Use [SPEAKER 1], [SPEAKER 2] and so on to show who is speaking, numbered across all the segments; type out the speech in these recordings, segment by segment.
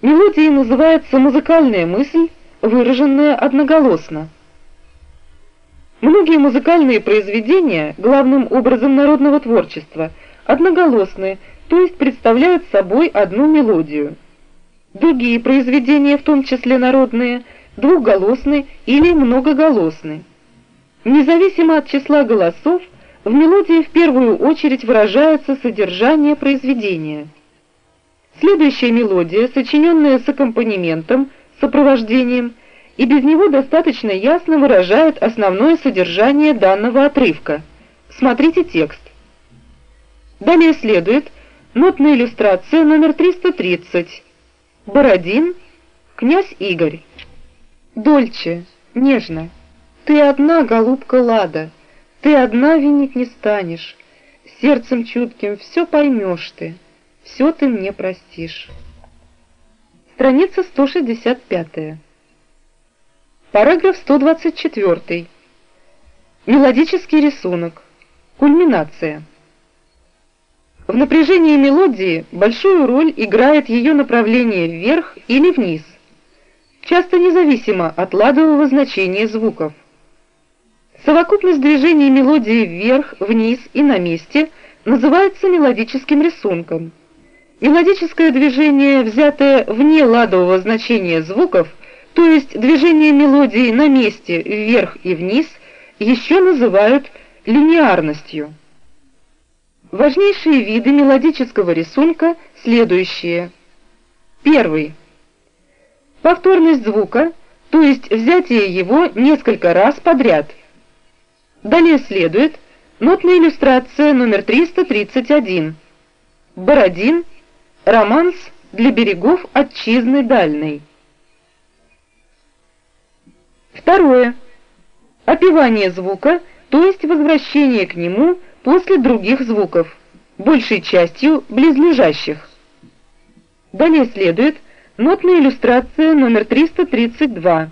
[SPEAKER 1] Мелодией называется музыкальная мысль, выраженная одноголосно. Многие музыкальные произведения, главным образом народного творчества, одноголосные, то есть представляют собой одну мелодию. Другие произведения, в том числе народные, двухголосны или многоголосны. Независимо от числа голосов, в мелодии в первую очередь выражается содержание произведения. Следующая мелодия, сочиненная с аккомпанементом, сопровождением, и без него достаточно ясно выражает основное содержание данного отрывка. Смотрите текст. Далее следует нотная иллюстрация номер 330. Бородин, князь Игорь. Дольче, нежно. Ты одна, голубка Лада, ты одна винить не станешь. Сердцем чутким все поймешь ты все ты мне простишь. Страница 165. Параграф 124. Мелодический рисунок. Кульминация. В напряжении мелодии большую роль играет ее направление вверх или вниз, часто независимо от ладового значения звуков. Совокупность движений мелодии вверх, вниз и на месте называется мелодическим рисунком. Мелодическое движение, взятое вне ладового значения звуков, то есть движение мелодии на месте вверх и вниз, еще называют линеарностью. Важнейшие виды мелодического рисунка следующие. Первый. Повторность звука, то есть взятие его несколько раз подряд. Далее следует нотная иллюстрация номер 331. Бородин – Романс для берегов отчизны дальней. Второе. Опевание звука, то есть возвращение к нему после других звуков, большей частью близлежащих. Далее следует нотная иллюстрация номер 332.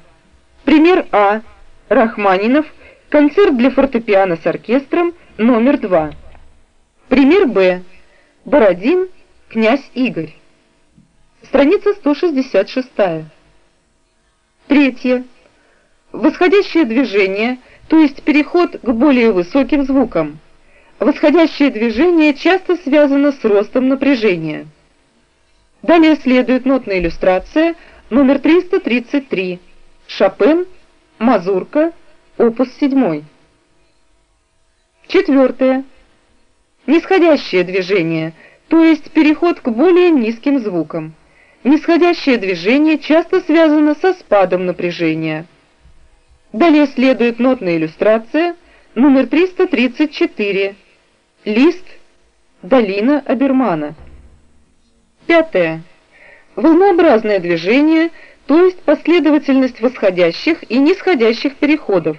[SPEAKER 1] Пример А. Рахманинов. Концерт для фортепиано с оркестром номер 2. Пример Б. Бородин. Князь Игорь. Страница 166. Третье. Восходящее движение, то есть переход к более высоким звукам. Восходящее движение часто связано с ростом напряжения. Далее следует нотная иллюстрация номер 333. Шопен, Мазурка, опус 7. Четвертое. Нисходящее движение – то есть переход к более низким звукам. Нисходящее движение часто связано со спадом напряжения. Далее следует нотная иллюстрация номер 334. Лист Долина Абермана. Пятое. Волнообразное движение, то есть последовательность восходящих и нисходящих переходов.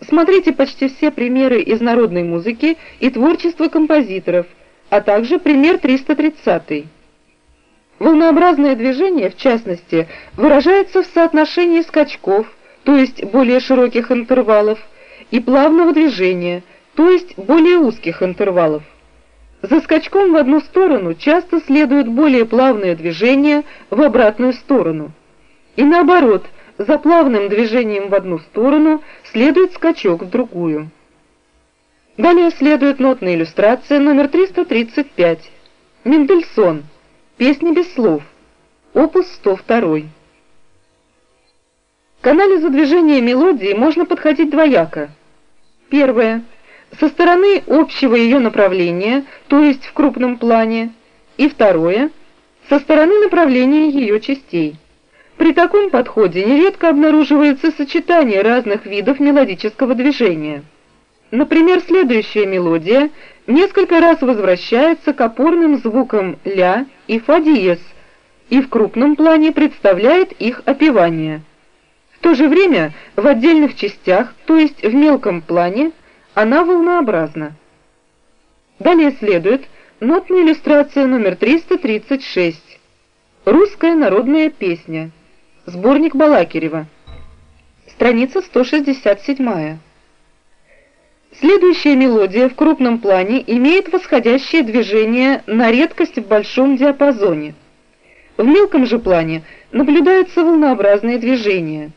[SPEAKER 1] Смотрите почти все примеры из народной музыки и творчества композиторов – а также пример 330. Волнообразное движение, в частности, выражается в соотношении скачков, то есть более широких интервалов, и плавного движения, то есть более узких интервалов. За скачком в одну сторону часто следует более плавное движение в обратную сторону. И наоборот, за плавным движением в одну сторону следует скачок в другую. Далее следует нотная иллюстрация номер 335. Мендельсон. Песни без слов. Опус 102. К анализу движения мелодии можно подходить двояко. Первое. Со стороны общего ее направления, то есть в крупном плане. И второе. Со стороны направления ее частей. При таком подходе нередко обнаруживается сочетание разных видов мелодического движения. Например, следующая мелодия несколько раз возвращается к опорным звукам ля и фа диез и в крупном плане представляет их опевание. В то же время в отдельных частях, то есть в мелком плане, она волнообразна. Далее следует нотная иллюстрация номер 336. Русская народная песня. Сборник Балакирева. Страница 167. Следующая мелодия в крупном плане имеет восходящее движение на редкость в большом диапазоне. В мелком же плане наблюдаются волнообразные движения.